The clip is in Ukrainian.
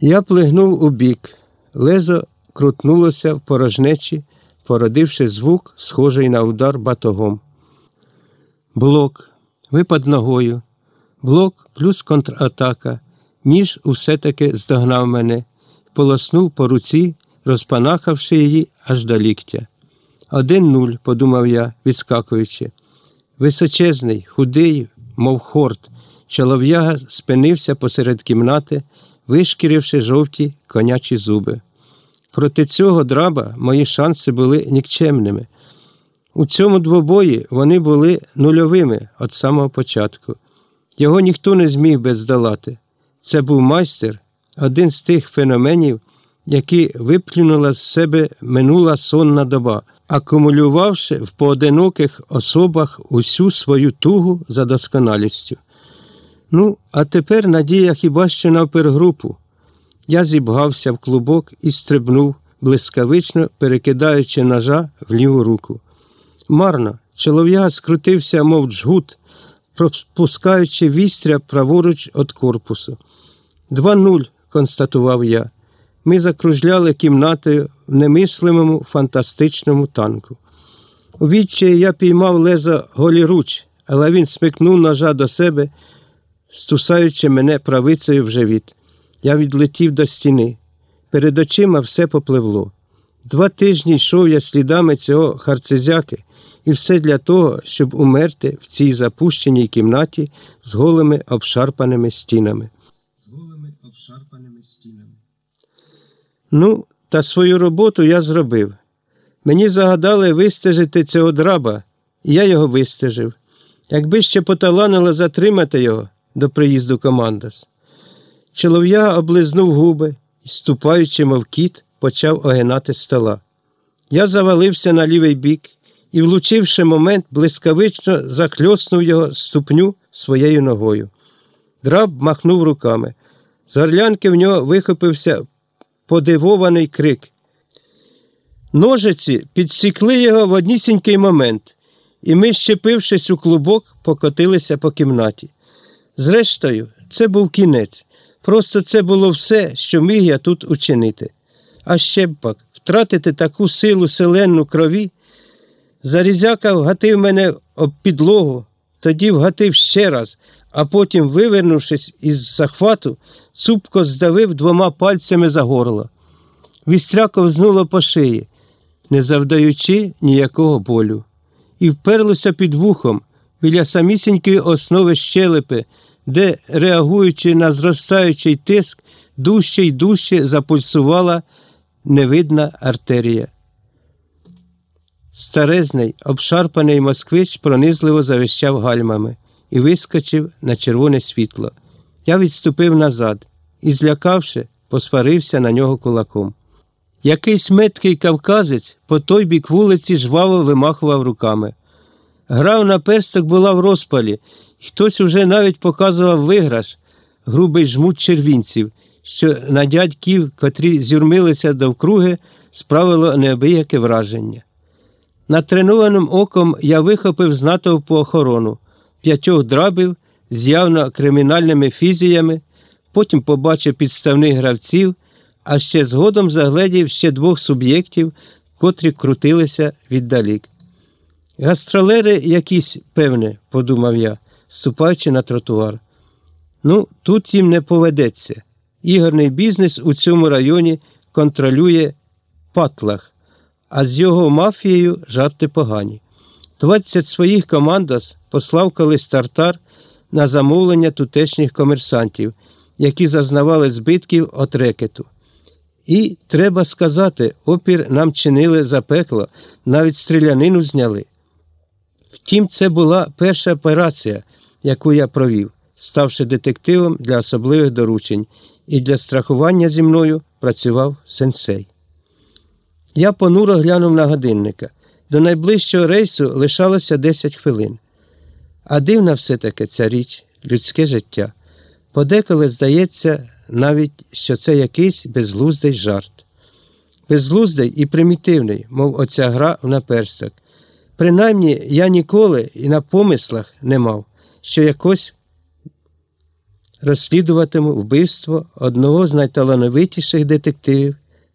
Я плигнув у бік, лезо крутнулося в порожнечі, породивши звук, схожий на удар батогом. Блок, випад ногою, блок плюс контратака, ніж усе таки здогнав мене, полоснув по руці, розпанахавши її аж до ліктя. Один нуль, подумав я, відскакуючи. Височезний, худий, мов хорт, чолов'яга спинився посеред кімнати, вишкіривши жовті конячі зуби. Проти цього драба мої шанси були нікчемними. У цьому двобої вони були нульовими від самого початку. Його ніхто не зміг би здолати. Це був майстер, один з тих феноменів, які виплюнула з себе минула сонна доба, акумулювавши в поодиноких особах усю свою тугу за досконалістю. Ну, а тепер надія хіба що на опергрупу. Я зібгався в клубок і стрибнув, блискавично перекидаючи ножа в ліву руку. Марно, чолов'яга скрутився, мов джгут, пропускаючи вістря праворуч від корпусу. Два нуль, констатував я. Ми закружляли кімнатою в немислимому фантастичному танку. У відчаї я піймав лезо голіруч, але він смикнув ножа до себе, стусаючи мене правицею в живіт. Я відлетів до стіни. Перед очима все попливло. Два тижні йшов я слідами цього харцезяки, і все для того, щоб умерти в цій запущеній кімнаті з голими обшарпаними стінами. З голими обшарпаними стінами. Ну, та свою роботу я зробив. Мені загадали вистежити цього драба, і я його вистежив. Якби ще поталанило затримати його до приїзду командос. Чолов'я облизнув губи і, ступаючи, мов кіт, почав огинати стола. Я завалився на лівий бік і, влучивши момент, блискавично захльоснув його ступню своєю ногою. Драб махнув руками. З горлянки в нього вихопився подивований крик. Ножиці підсікли його в однісінький момент, і ми, щепившись у клубок, покотилися по кімнаті. Зрештою, це був кінець. Просто це було все, що міг я тут учинити. А ще б пак втратити таку силу селенну крові. Зарізяка вгатив мене об підлогу, тоді вгатив ще раз, а потім, вивернувшись із захвату, цупко здавив двома пальцями за горло. Вістря ковзнуло по шиї, не завдаючи ніякого болю, і вперлося під вухом біля самісінької основи щелепи, де, реагуючи на зростаючий тиск, дужче й дужче запульсувала невидна артерія. Старезний, обшарпаний москвич пронизливо завищав гальмами і вискочив на червоне світло. Я відступив назад і, злякавши, посварився на нього кулаком. Якийсь меткий кавказець по той бік вулиці жваво вимахував руками. Гра на персток була в розпалі, хтось уже навіть показував виграш, грубий жмут червінців, що на дядьків, котрі зюрмилися довкруги, справило неабияке враження. Натренованим оком я вихопив з натовпу охорону, п'ятьох драбів з явно кримінальними фізіями, потім побачив підставних гравців, а ще згодом загледів ще двох суб'єктів, котрі крутилися віддалік. Гастролери якісь, певне, подумав я, ступаючи на тротуар. Ну, тут їм не поведеться. Ігорний бізнес у цьому районі контролює патлах, а з його мафією жарти погані. Двадцять своїх командос послав колись тартар на замовлення тутешніх комерсантів, які зазнавали збитків от рекету. І, треба сказати, опір нам чинили запекло, навіть стрілянину зняли. Втім, це була перша операція, яку я провів, ставши детективом для особливих доручень, і для страхування зі мною працював сенсей. Я понуро глянув на годинника. До найближчого рейсу лишалося 10 хвилин. А дивна все-таки ця річ, людське життя. Подеколи здається навіть, що це якийсь безглуздий жарт. Безглуздий і примітивний, мов оця гра в наперсток. Принаймні я ніколи і на помислах не мав, що якось розслідуватиму вбивство одного з найталановитіших детективів